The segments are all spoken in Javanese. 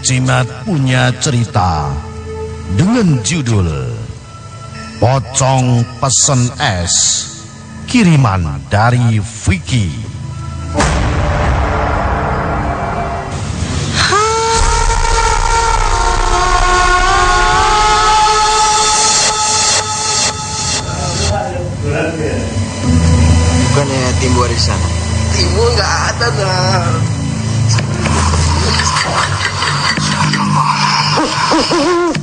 Cimat punya cerita dengan judul Pocong Pesen Es Kiriman dari Vicky. Bukannya Timbu ada di sana? Timbu nggak ada dah. Oh,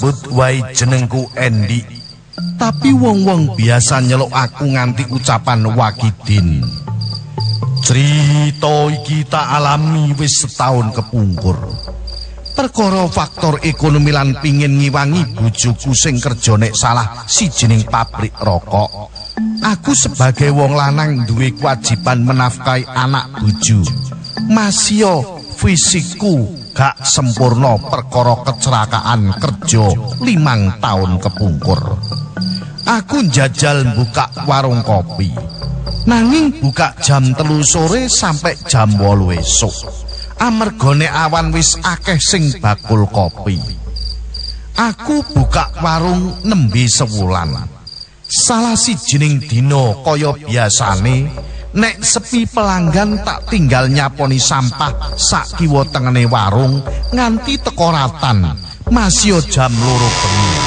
Sebut wae jenengku Endi. Tapi wong-wong biasa nyeluk aku nganti ucapan Wakidin. Cerita iki tak alami wis setahun kepungkur. Perkara faktor ekonomi lan pingin ngiwangi bojoku sing kerja nek salah sijining pabrik rokok. Aku sebagai wong lanang duwe kewajiban menafkahi anak bojo. Masio fisikku gak sempurna perkara kecelakaan kerja limang tahun kepungkur. Aku njajal buka warung kopi. Nanging buka jam telu sore sampai jam wolu esuk. Amergone awan wis akeh sing bakul kopi. Aku buka warung nembe sewulan. Salah sijining dina kaya biasane nek sepi pelanggan tak tinggal nyaponi sampah sak kiwa tengene warung nganti teko ratan. Masih jam loro bengi.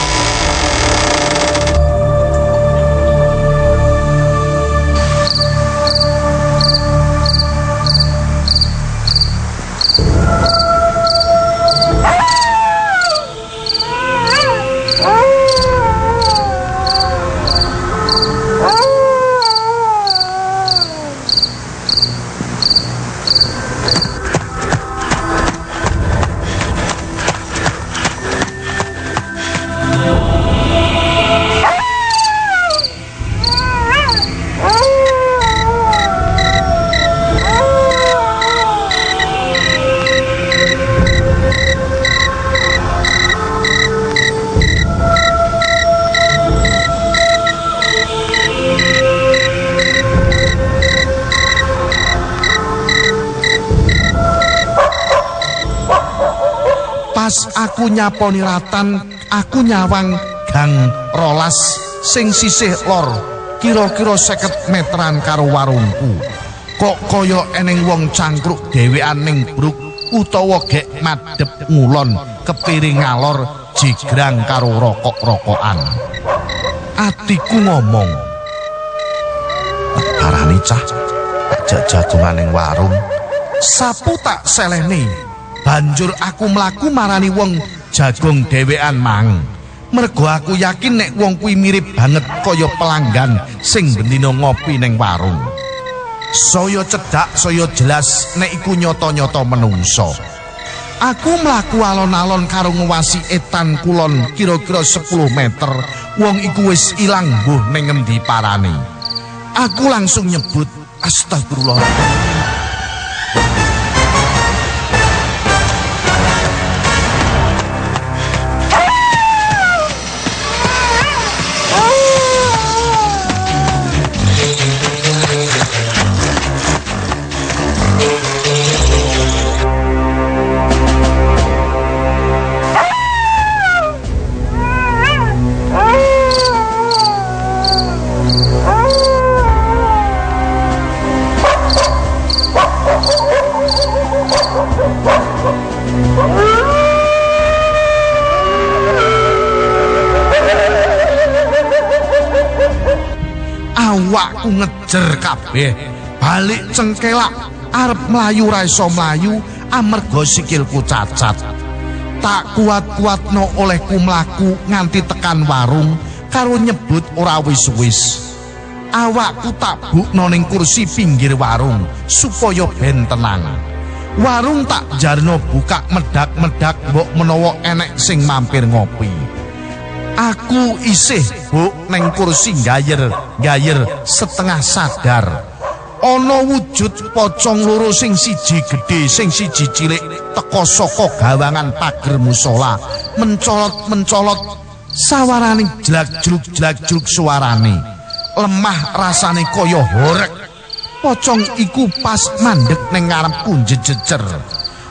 Aku nyaponi ratan, aku nyawang gang rolas sing sisih lor, kira-kira seket meteran karo warungku. Kok kaya eneng wong cangkruk dhewean ning bruk utawa gek madhep ngulon kepiring ngalor jigrang karo rokok-rokokan. Atiku ngomong, "Parani cah, jagungan ning warung." Sapu tak selehne. Banjur aku mlaku marani wong jagung dhewean mang. Mergo aku yakin nek wong kuwi mirip banget kaya pelanggan sing bendina ngopi ning warung. Saya cedak, saya jelas nek iku nyata-nyata menungso. Aku mlaku alon-alon karo ngewasi etan kulon kira-kira 10 meter. Wong iku wis ilang mbuh ning ngendi parane. Aku langsung nyebut astagfirullah. Awakku ngejer kabeh. Balik cengkelak arep mlayu ra iso mlayu amarga sikilku cacat. Tak kuat-kuatno olehku mlaku nganti tekan warung karo nyebut ora wis-wis. Awakku tak bukno ning kursi pinggir warung supaya ben tenang. Warung tak jarno buka medak-medak mbok menawa enek sing mampir ngopi Aku isih buk neng kursi gayer gayer setengah sadar. Ana wujud pocong loro sing siji gedhe sing siji cilik teka saka gawangan pager musala mencolot-mencolot sawarane jlak-jluk-jlak-jluk suarane. Lemah rasane kaya horek. Pocong iku pas mandek ning ngarepku jejejer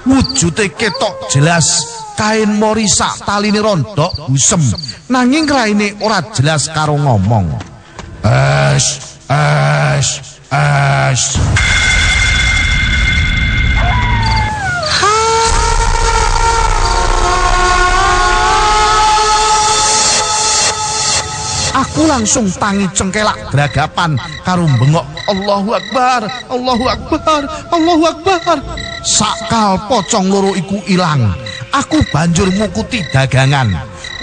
wujude ketok jelas kain mori sak taline rondok busem nanging raine ora jelas karo ngomong es es es Aku langsung tangi cengkelak geragapan karo bengok Allahu Akbar, Allahu Akbar, Allahu Akbar. Sakal pocong loro iku ilang. Aku banjur ngukuti dagangan.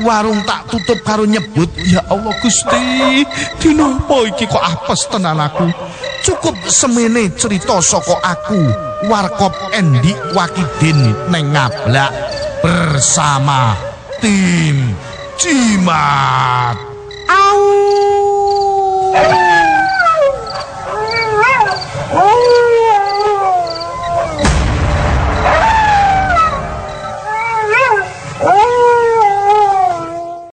Warung tak tutup karo nyebut, "Ya Allah Gusti, dinopo iki kok apes tenan aku." Cukup semene cerita saka aku, Warkop Endi Wakidin neng ngablak bersama tim Cimat. Au!